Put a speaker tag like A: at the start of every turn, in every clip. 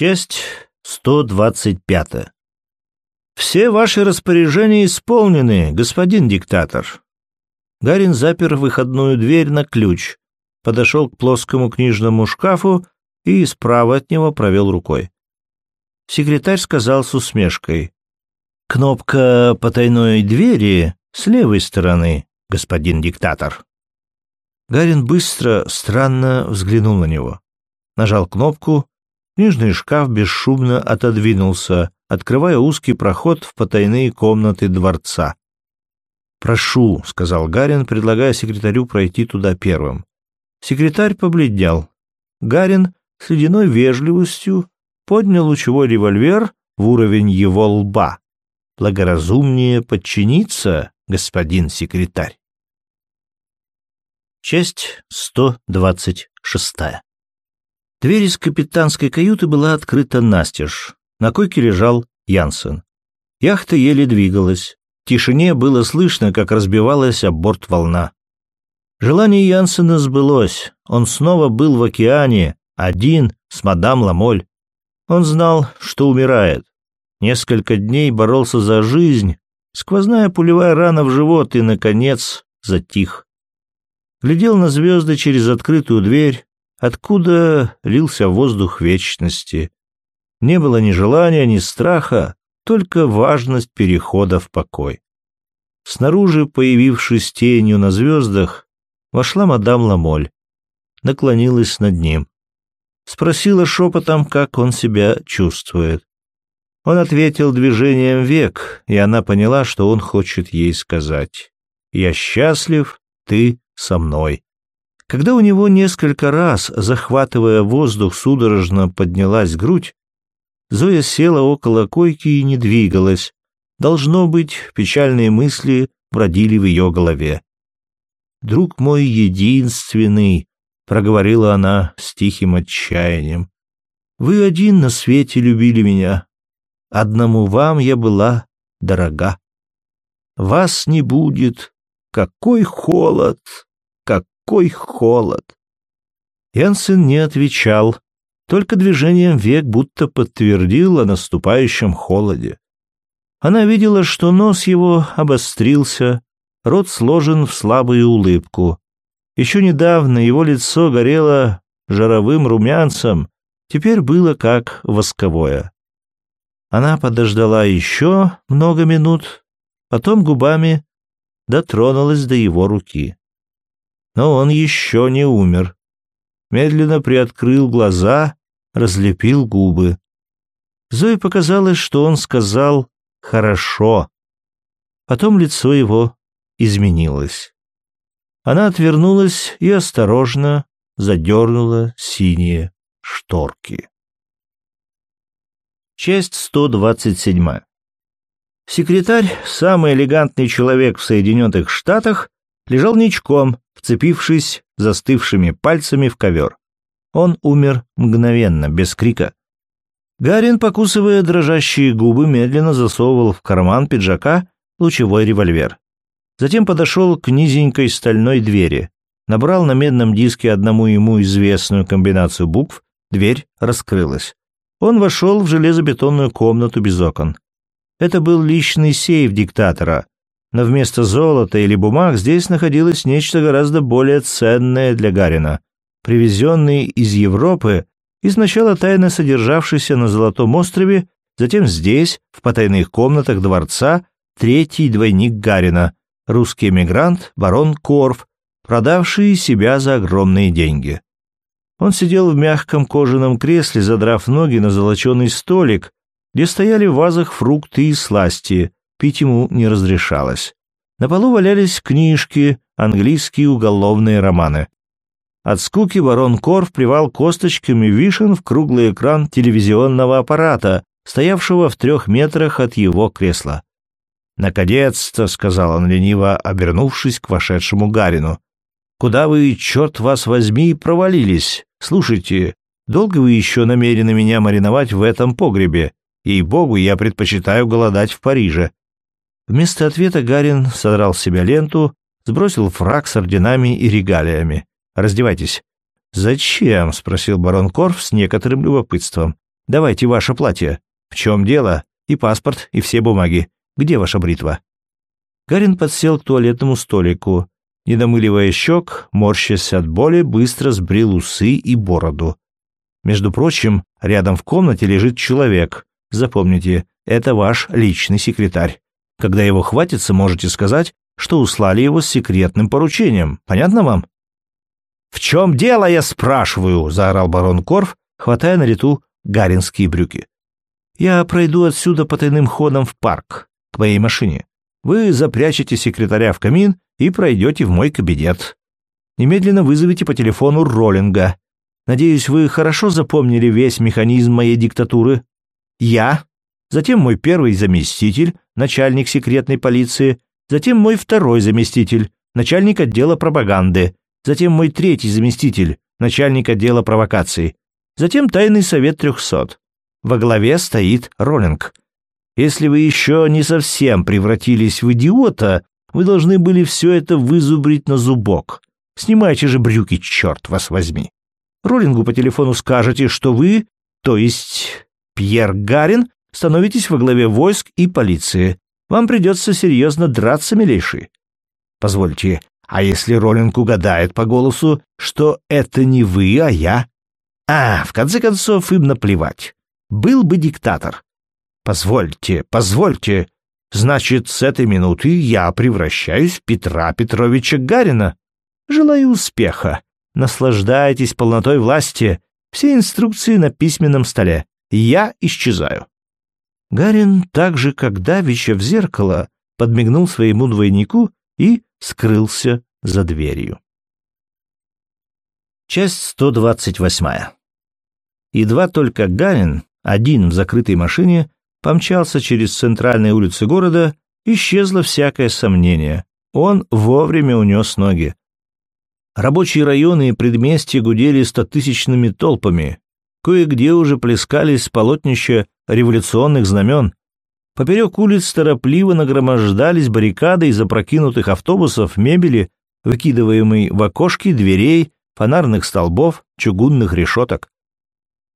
A: Часть 125. Все ваши распоряжения исполнены, господин диктатор. Гарин запер выходную дверь на ключ, подошел к плоскому книжному шкафу и справа от него провел рукой. Секретарь сказал с усмешкой. «Кнопка потайной двери с левой стороны, господин диктатор». Гарин быстро, странно взглянул на него. Нажал кнопку, книжный шкаф бесшумно отодвинулся, открывая узкий проход в потайные комнаты дворца. «Прошу», — сказал Гарин, предлагая секретарю пройти туда первым. Секретарь побледнел. Гарин с ледяной вежливостью поднял лучевой револьвер в уровень его лба. «Благоразумнее подчиниться, господин секретарь». Часть 126. Дверь из капитанской каюты была открыта настежь. На койке лежал Янсен. Яхта еле двигалась. В тишине было слышно, как разбивалась об борт волна. Желание Янсена сбылось. Он снова был в океане, один, с мадам Ламоль. Он знал, что умирает. Несколько дней боролся за жизнь, сквозная пулевая рана в живот и, наконец, затих глядел на звезды через открытую дверь, откуда лился воздух вечности. Не было ни желания, ни страха, только важность перехода в покой. Снаружи, появившись тенью на звездах, вошла мадам Ламоль, наклонилась над ним. Спросила шепотом, как он себя чувствует. Он ответил движением век, и она поняла, что он хочет ей сказать. «Я счастлив, ты со мной. Когда у него несколько раз, захватывая воздух, судорожно поднялась грудь, Зоя села около койки и не двигалась. Должно быть, печальные мысли бродили в ее голове. «Друг мой единственный», — проговорила она с тихим отчаянием, — «вы один на свете любили меня. Одному вам я была дорога. Вас не будет. Какой холод!» Какой холод!» Янсен не отвечал, только движением век будто подтвердил о наступающем холоде. Она видела, что нос его обострился, рот сложен в слабую улыбку. Еще недавно его лицо горело жаровым румянцем, теперь было как восковое. Она подождала еще много минут, потом губами дотронулась до его руки но он еще не умер. Медленно приоткрыл глаза, разлепил губы. Зое показалось, что он сказал «хорошо». Потом лицо его изменилось. Она отвернулась и осторожно задернула синие шторки. Часть 127. Секретарь, самый элегантный человек в Соединенных Штатах, лежал ничком, вцепившись застывшими пальцами в ковер. Он умер мгновенно, без крика. Гарин, покусывая дрожащие губы, медленно засовывал в карман пиджака лучевой револьвер. Затем подошел к низенькой стальной двери, набрал на медном диске одному ему известную комбинацию букв, дверь раскрылась. Он вошел в железобетонную комнату без окон. Это был личный сейф диктатора, но вместо золота или бумаг здесь находилось нечто гораздо более ценное для Гарина, привезенный из Европы и сначала тайно содержавшийся на Золотом острове, затем здесь, в потайных комнатах дворца, третий двойник Гарина, русский эмигрант, барон Корф, продавший себя за огромные деньги. Он сидел в мягком кожаном кресле, задрав ноги на золоченый столик, где стояли в вазах фрукты и сласти, пить ему не разрешалось. На полу валялись книжки, английские уголовные романы. От скуки барон Корф плевал косточками вишен в круглый экран телевизионного аппарата, стоявшего в трех метрах от его кресла. «Наконец-то», — сказал он лениво, обернувшись к вошедшему Гарину. «Куда вы, черт вас возьми, провалились? Слушайте, долго вы еще намерены меня мариновать в этом погребе? Ей-богу, я предпочитаю голодать в Париже. Вместо ответа Гарин содрал с себя ленту, сбросил фраг с орденами и регалиями. «Раздевайтесь». «Зачем?» — спросил барон Корф с некоторым любопытством. Давайте ваше платье. В чем дело? И паспорт, и все бумаги. Где ваша бритва?» Гарин подсел к туалетному столику. Не домыливая щек, морщась от боли, быстро сбрил усы и бороду. Между прочим, рядом в комнате лежит человек. Запомните, это ваш личный секретарь. Когда его хватится, можете сказать, что услали его с секретным поручением. Понятно вам? «В чем дело, я спрашиваю?» — заорал барон Корф, хватая на лету гаринские брюки. «Я пройду отсюда потайным ходом в парк, к моей машине. Вы запрячете секретаря в камин и пройдете в мой кабинет. Немедленно вызовите по телефону Роллинга. Надеюсь, вы хорошо запомнили весь механизм моей диктатуры. Я, затем мой первый заместитель, начальник секретной полиции, затем мой второй заместитель, начальник отдела пропаганды, затем мой третий заместитель, начальник отдела провокаций, затем тайный совет трехсот. Во главе стоит Роллинг. Если вы еще не совсем превратились в идиота, вы должны были все это вызубрить на зубок. Снимайте же брюки, черт вас возьми. Роллингу по телефону скажете, что вы, то есть Пьер Гарин, становитесь во главе войск и полиции. Вам придется серьезно драться, милейший. Позвольте, а если Роллинг угадает по голосу, что это не вы, а я? А, в конце концов, им наплевать. Был бы диктатор. Позвольте, позвольте. Значит, с этой минуты я превращаюсь в Петра Петровича Гарина. Желаю успеха. Наслаждайтесь полнотой власти. Все инструкции на письменном столе. Я исчезаю. Гарин, так же как Давича в зеркало, подмигнул своему двойнику и скрылся за дверью. Часть 128. Едва только Гарин, один в закрытой машине, помчался через центральные улицы города, исчезло всякое сомнение. Он вовремя унес ноги. Рабочие районы и предместья гудели стотысячными толпами. Кое-где уже плескались полотнища революционных знамен. Поперек улиц торопливо нагромождались баррикады из опрокинутых автобусов, мебели, выкидываемой в окошки дверей, фонарных столбов, чугунных решеток.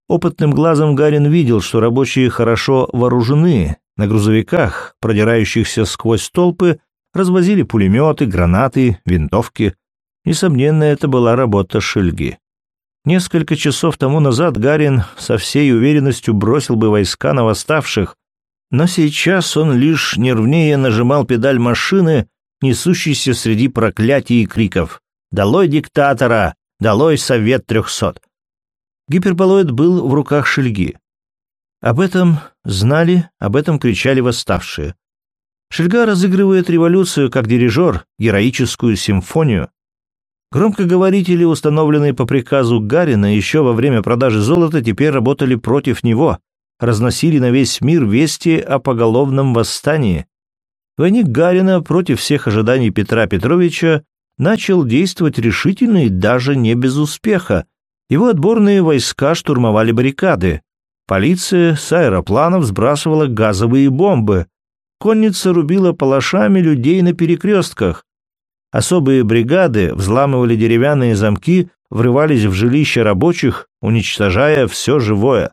A: Опытным глазом Гарин видел, что рабочие хорошо вооружены. На грузовиках, продирающихся сквозь толпы, развозили пулеметы, гранаты, винтовки. Несомненно, это была работа Шельги. Несколько часов тому назад Гарин со всей уверенностью бросил бы войска на восставших, но сейчас он лишь нервнее нажимал педаль машины, несущейся среди проклятий и криков. «Долой диктатора! Долой Совет трехсот!» Гиперболоид был в руках Шельги. Об этом знали, об этом кричали восставшие. Шельга разыгрывает революцию как дирижер, героическую симфонию. Громкоговорители, установленные по приказу Гарина еще во время продажи золота, теперь работали против него, разносили на весь мир вести о поголовном восстании. Двойник Гарина против всех ожиданий Петра Петровича начал действовать решительно и даже не без успеха, его отборные войска штурмовали баррикады. Полиция с аэропланов сбрасывала газовые бомбы. Конница рубила палашами людей на перекрестках. Особые бригады взламывали деревянные замки, врывались в жилища рабочих, уничтожая все живое.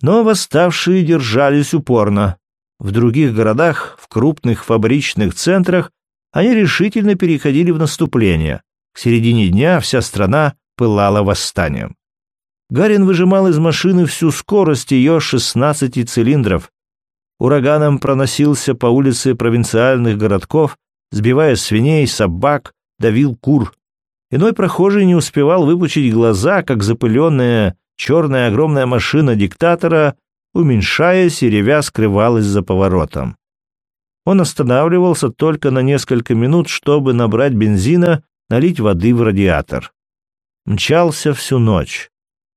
A: Но восставшие держались упорно. В других городах, в крупных фабричных центрах, они решительно переходили в наступление. К середине дня вся страна пылала восстанием. Гарин выжимал из машины всю скорость ее 16 цилиндров. Ураганом проносился по улице провинциальных городков, сбивая свиней, собак, давил кур. Иной прохожий не успевал выпучить глаза, как запыленная черная огромная машина диктатора, уменьшаясь и ревя, скрывалась за поворотом. Он останавливался только на несколько минут, чтобы набрать бензина, налить воды в радиатор мчался всю ночь.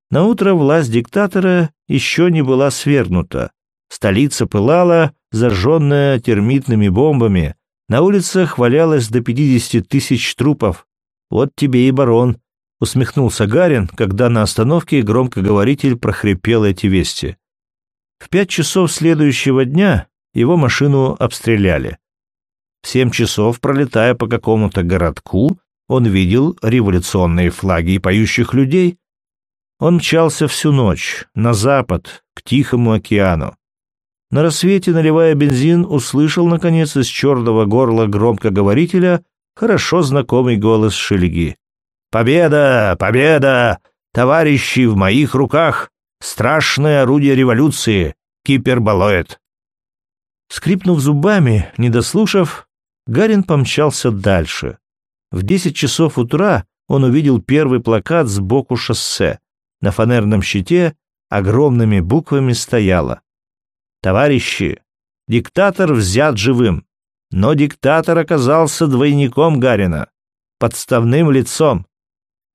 A: На утро власть диктатора еще не была свергнута. Столица пылала, зажженная термитными бомбами. На улицах валялось до 50 тысяч трупов. Вот тебе и барон, — усмехнулся Гарин, когда на остановке громкоговоритель прохрипел эти вести. В пять часов следующего дня его машину обстреляли. В семь часов, пролетая по какому-то городку, он видел революционные флаги и поющих людей. Он мчался всю ночь, на запад, к Тихому океану. На рассвете, наливая бензин, услышал, наконец, из черного горла громкоговорителя хорошо знакомый голос Шельги. «Победа! Победа! Товарищи, в моих руках! Страшное орудие революции! Киперболоид!» Скрипнув зубами, не дослушав, Гарин помчался дальше. В десять часов утра он увидел первый плакат сбоку шоссе. На фанерном щите огромными буквами стояло Товарищи, диктатор взят живым, но диктатор оказался двойником Гарина, подставным лицом.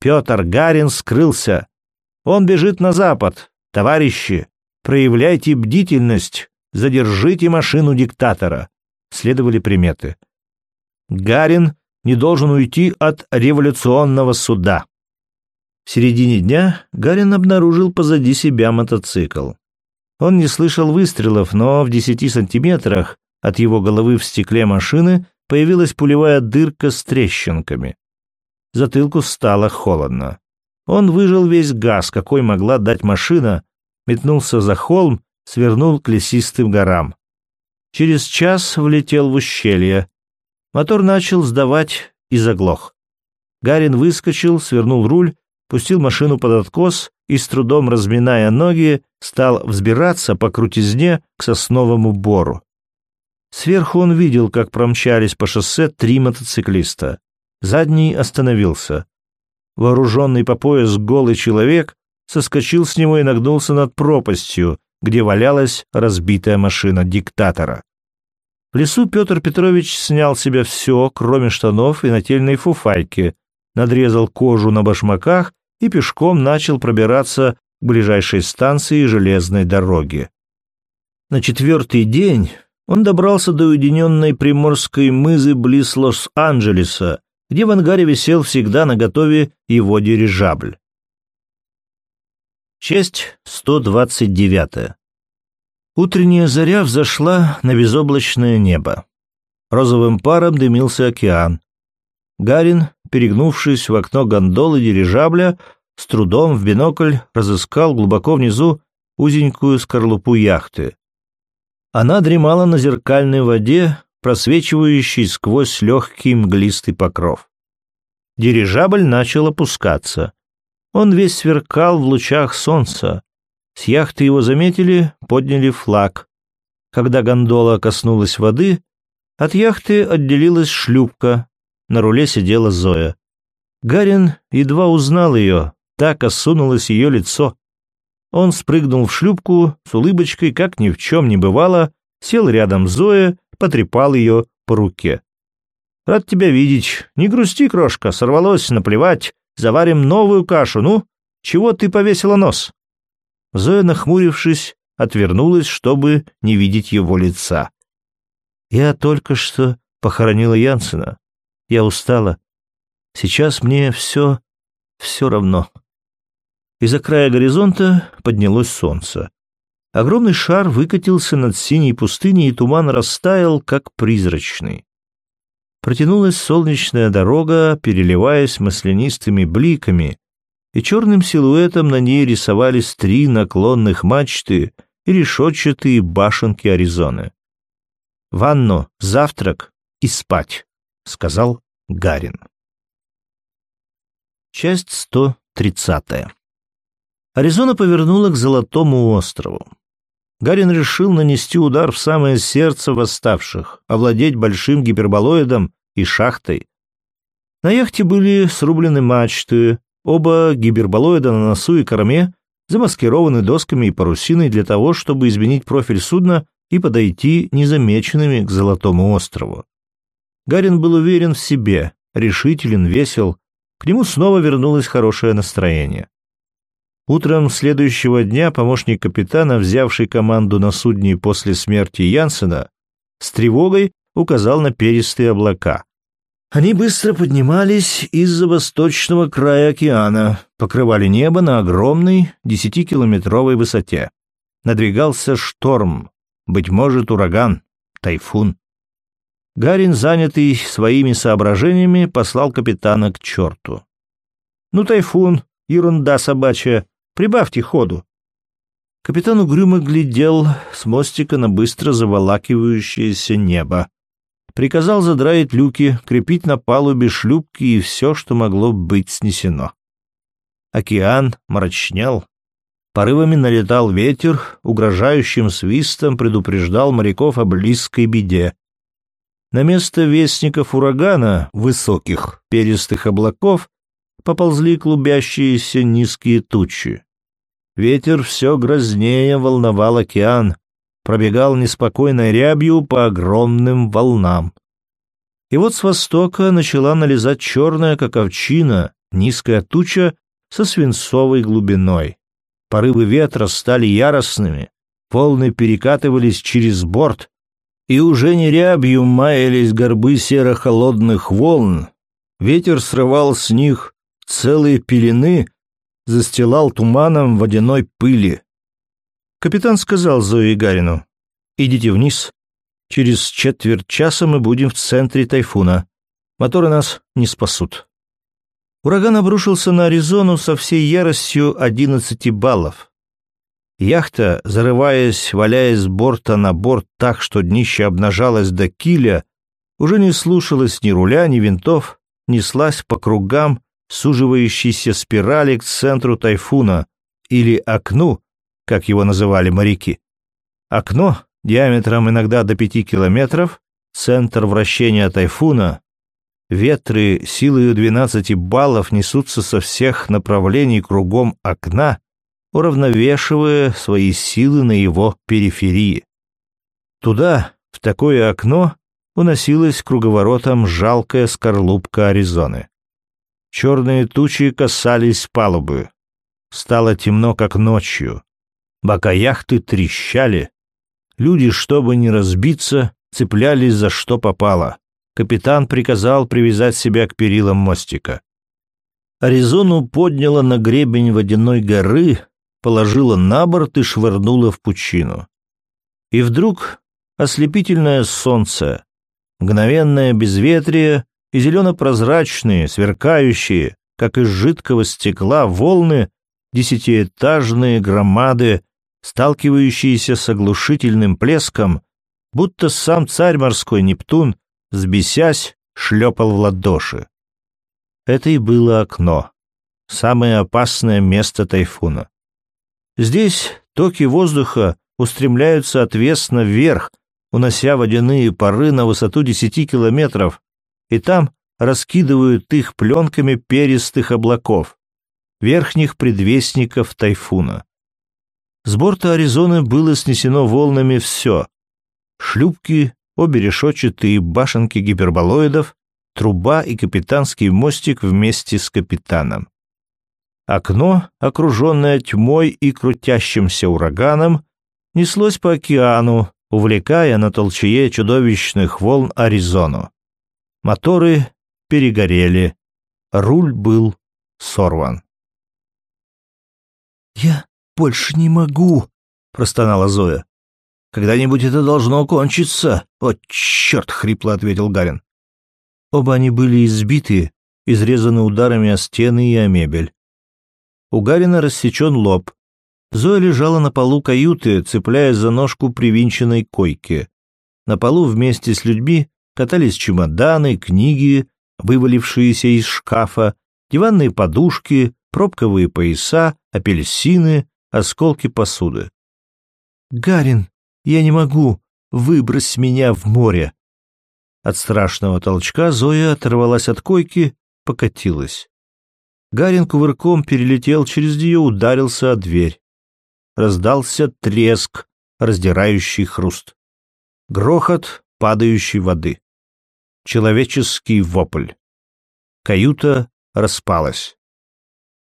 A: Петр Гарин скрылся. Он бежит на запад. Товарищи, проявляйте бдительность, задержите машину диктатора. Следовали приметы. Гарин не должен уйти от революционного суда. В середине дня Гарин обнаружил позади себя мотоцикл. Он не слышал выстрелов, но в десяти сантиметрах от его головы в стекле машины появилась пулевая дырка с трещинками. Затылку стало холодно. Он выжил весь газ, какой могла дать машина, метнулся за холм, свернул к лесистым горам. Через час влетел в ущелье. Мотор начал сдавать и заглох. Гарин выскочил, свернул руль, пустил машину под откос и, с трудом разминая ноги, стал взбираться по крутизне к сосновому бору. Сверху он видел, как промчались по шоссе три мотоциклиста. Задний остановился. Вооруженный по пояс голый человек соскочил с него и нагнулся над пропастью, где валялась разбитая машина диктатора. В лесу Петр Петрович снял с себя все, кроме штанов и нательной фуфайки, надрезал кожу на башмаках и пешком начал пробираться ближайшей станции железной дороги. На четвертый день он добрался до уединенной приморской мызы близ Лос-Анджелеса, где в ангаре висел всегда наготове его дирижабль. Часть 129. Утренняя заря взошла на безоблачное небо. Розовым паром дымился океан. Гарин, перегнувшись в окно гондолы дирижабля, с трудом в бинокль разыскал глубоко внизу узенькую скорлупу яхты. Она дремала на зеркальной воде, просвечивающей сквозь легкий мглистый покров. Дирижабль начал опускаться. Он весь сверкал в лучах солнца. С яхты его заметили, подняли флаг. Когда гондола коснулась воды, от яхты отделилась шлюпка, на руле сидела Зоя. Гарин едва узнал ее, так осунулось ее лицо. Он спрыгнул в шлюпку с улыбочкой, как ни в чем не бывало, сел рядом Зоей, потрепал ее по руке. «Рад тебя видеть. Не грусти, крошка, сорвалось, наплевать. Заварим новую кашу, ну? Чего ты повесила нос?» Зоя, нахмурившись, отвернулась, чтобы не видеть его лица. «Я только что похоронила Янсена. Я устала. Сейчас мне все... все равно». Из-за края горизонта поднялось солнце. Огромный шар выкатился над синей пустыней, и туман растаял, как призрачный. Протянулась солнечная дорога, переливаясь маслянистыми бликами, и черным силуэтом на ней рисовались три наклонных мачты и решетчатые башенки Аризоны. «Ванну, завтрак и спать», — сказал Гарин. Часть 130. Аризона повернула к Золотому острову. Гарин решил нанести удар в самое сердце восставших, овладеть большим гиперболоидом и шахтой. На яхте были срублены мачты, оба гиперболоида на носу и корме замаскированы досками и парусиной для того, чтобы изменить профиль судна и подойти незамеченными к Золотому острову. Гарин был уверен в себе, решителен, весел, к нему снова вернулось хорошее настроение. Утром следующего дня помощник капитана, взявший команду на судне после смерти Янсена, с тревогой указал на перистые облака. Они быстро поднимались из-за восточного края океана, покрывали небо на огромной десятикилометровой высоте. Надвигался шторм, быть может, ураган, тайфун. Гарин, занятый своими соображениями, послал капитана к черту. «Ну, тайфун, ерунда собачья. Прибавьте ходу. Капитан угрюмо глядел с мостика на быстро заволакивающееся небо. Приказал задраить люки, крепить на палубе шлюпки и все, что могло быть снесено. Океан мрачнел. Порывами налетал ветер, угрожающим свистом предупреждал моряков о близкой беде. На место вестников урагана, высоких перистых облаков, поползли клубящиеся низкие тучи. Ветер все грознее волновал океан, пробегал неспокойной рябью по огромным волнам. И вот с востока начала налезать черная, как овчина, низкая туча со свинцовой глубиной. Порывы ветра стали яростными, волны перекатывались через борт, и уже не рябью маялись горбы серо-холодных волн. Ветер срывал с них целые пелены, застилал туманом водяной пыли. Капитан сказал Зое Гарину, «Идите вниз. Через четверть часа мы будем в центре тайфуна. Моторы нас не спасут». Ураган обрушился на Аризону со всей яростью 11 баллов. Яхта, зарываясь, валяясь с борта на борт так, что днище обнажалось до киля, уже не слушалась ни руля, ни винтов, неслась по кругам суживающейся спирали к центру тайфуна, или окну, как его называли моряки. Окно диаметром иногда до пяти километров, центр вращения тайфуна, ветры силой 12 баллов несутся со всех направлений кругом окна, уравновешивая свои силы на его периферии. Туда, в такое окно, уносилась круговоротом жалкая скорлупка Аризоны. Черные тучи касались палубы. Стало темно, как ночью. Бока яхты трещали. Люди, чтобы не разбиться, цеплялись за что попало. Капитан приказал привязать себя к перилам мостика. Аризону подняла на гребень водяной горы, положила на борт и швырнула в пучину. И вдруг ослепительное солнце, мгновенное безветрие и зелено-прозрачные, сверкающие, как из жидкого стекла, волны, десятиэтажные громады, сталкивающиеся с оглушительным плеском, будто сам царь морской Нептун, сбесясь, шлепал в ладоши. Это и было окно, самое опасное место тайфуна. Здесь токи воздуха устремляются отвесно вверх, унося водяные пары на высоту 10 километров, и там раскидывают их пленками перистых облаков, верхних предвестников тайфуна. С борта Аризоны было снесено волнами все. Шлюпки, обе решетчатые башенки гиперболоидов, труба и капитанский мостик вместе с капитаном. Окно, окруженное тьмой и крутящимся ураганом, неслось по океану, увлекая на толчее чудовищных волн Аризону. Моторы перегорели, руль был сорван. «Я больше не могу», — простонала Зоя. «Когда-нибудь это должно кончиться». «О, черт!» — хрипло ответил Гарин. Оба они были избиты, изрезаны ударами о стены и о мебель. У Гарина рассечен лоб. Зоя лежала на полу каюты, цепляясь за ножку привинченной койки. На полу вместе с людьми катались чемоданы, книги, вывалившиеся из шкафа, диванные подушки, пробковые пояса, апельсины, осколки посуды. «Гарин, я не могу! Выбрось меня в море!» От страшного толчка Зоя оторвалась от койки, покатилась. Гарин кувырком перелетел через нее, ударился о дверь. Раздался треск, раздирающий хруст. Грохот падающей воды. Человеческий вопль. Каюта распалась.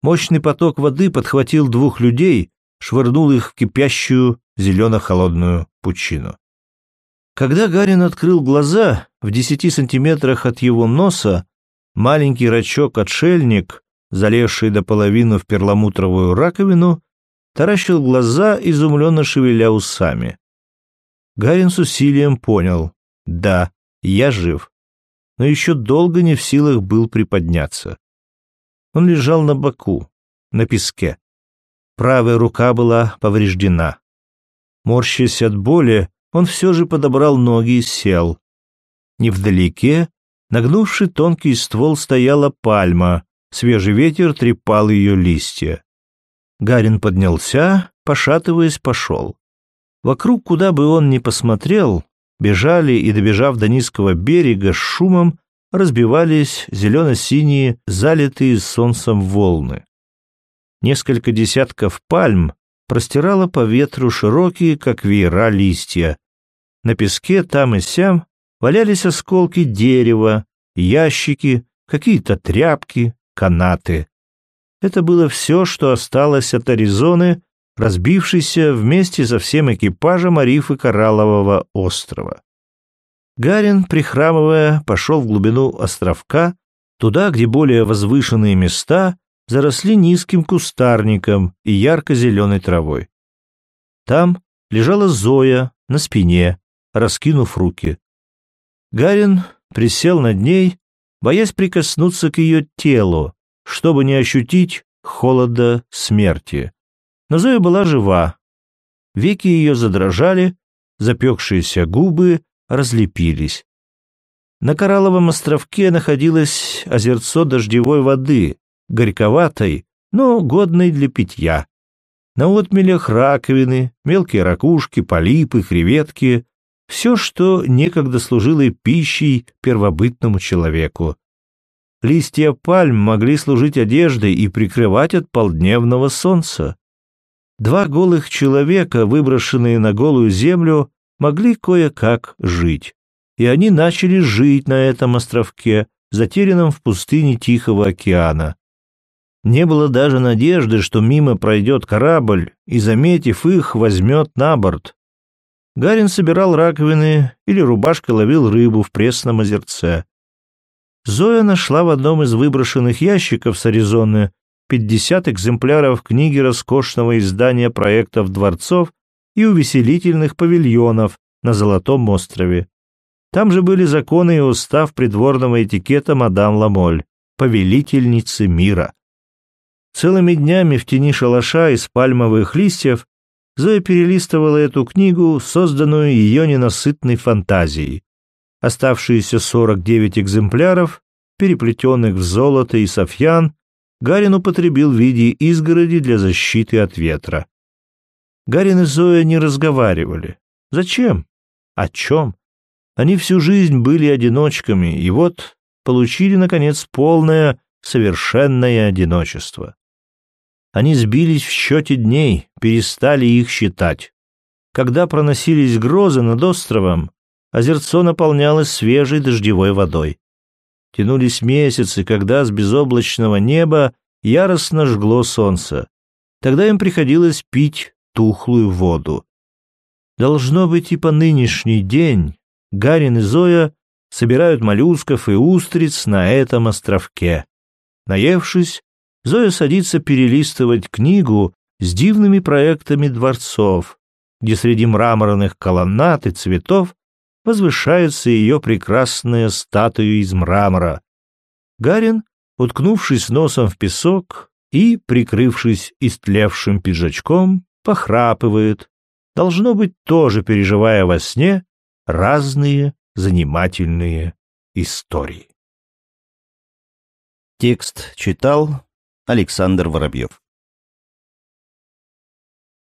A: Мощный поток воды подхватил двух людей, швырнул их в кипящую зелено-холодную пучину. Когда Гарин открыл глаза, в десяти сантиметрах от его носа маленький рачок-отшельник залезший до половины в перламутровую раковину, таращил глаза, изумленно шевеля усами. Гарин с усилием понял. Да, я жив. Но еще долго не в силах был приподняться. Он лежал на боку, на песке. Правая рука была повреждена. Морщась от боли, он все же подобрал ноги и сел. Невдалеке, нагнувший тонкий ствол, стояла пальма, свежий ветер трепал ее листья. Гарин поднялся, пошатываясь, пошел. Вокруг, куда бы он ни посмотрел, бежали и, добежав до низкого берега, с шумом разбивались зелено-синие, залитые солнцем волны. Несколько десятков пальм простирало по ветру широкие, как веера, листья. На песке там и сям валялись осколки дерева, ящики, какие-то тряпки, канаты. Это было все, что осталось от Аризоны, разбившейся вместе со всем экипажем Арифы Кораллового острова. Гарин, прихрамывая, пошел в глубину островка, туда, где более возвышенные места заросли низким кустарником и ярко-зеленой травой. Там лежала Зоя на спине, раскинув руки. Гарин присел над ней, боясь прикоснуться к ее телу, чтобы не ощутить холода смерти. Но Зоя была жива. Веки ее задрожали, запекшиеся губы разлепились. На Коралловом островке находилось озерцо дождевой воды, горьковатой, но годной для питья. На отмелях раковины, мелкие ракушки, полипы, креветки — все, что некогда служило пищей первобытному человеку. Листья пальм могли служить одеждой и прикрывать от полдневного солнца. Два голых человека, выброшенные на голую землю, могли кое-как жить. И они начали жить на этом островке, затерянном в пустыне Тихого океана. Не было даже надежды, что мимо пройдет корабль и, заметив их, возьмет на борт. Гарин собирал раковины или рубашкой ловил рыбу в пресном озерце. Зоя нашла в одном из выброшенных ящиков с Аризоны 50 экземпляров книги роскошного издания проектов дворцов и увеселительных павильонов на Золотом острове. Там же были законы и устав придворного этикета мадам Ламоль, повелительницы мира. Целыми днями в тени шалаша из пальмовых листьев Зоя перелистывала эту книгу, созданную ее ненасытной фантазией. Оставшиеся 49 экземпляров, переплетенных в золото и софьян, Гарин употребил в виде изгороди для защиты от ветра. Гарин и Зоя не разговаривали. Зачем? О чем? Они всю жизнь были одиночками, и вот получили, наконец, полное, совершенное одиночество. Они сбились в счете дней, перестали их считать. Когда проносились грозы над островом, озерцо наполнялось свежей дождевой водой. Тянулись месяцы, когда с безоблачного неба яростно жгло солнце. Тогда им приходилось пить тухлую воду. Должно быть, и по нынешний день Гарин и Зоя собирают моллюсков и устриц на этом островке. Наевшись, Зоя садится перелистывать книгу с дивными проектами дворцов, где среди мраморных колоннад и цветов возвышается ее прекрасная статуя из мрамора. Гарин, уткнувшись носом в песок и, прикрывшись истлевшим пиджачком, похрапывает, должно быть, тоже переживая во сне разные занимательные истории.
B: Текст читал Александр Воробьев.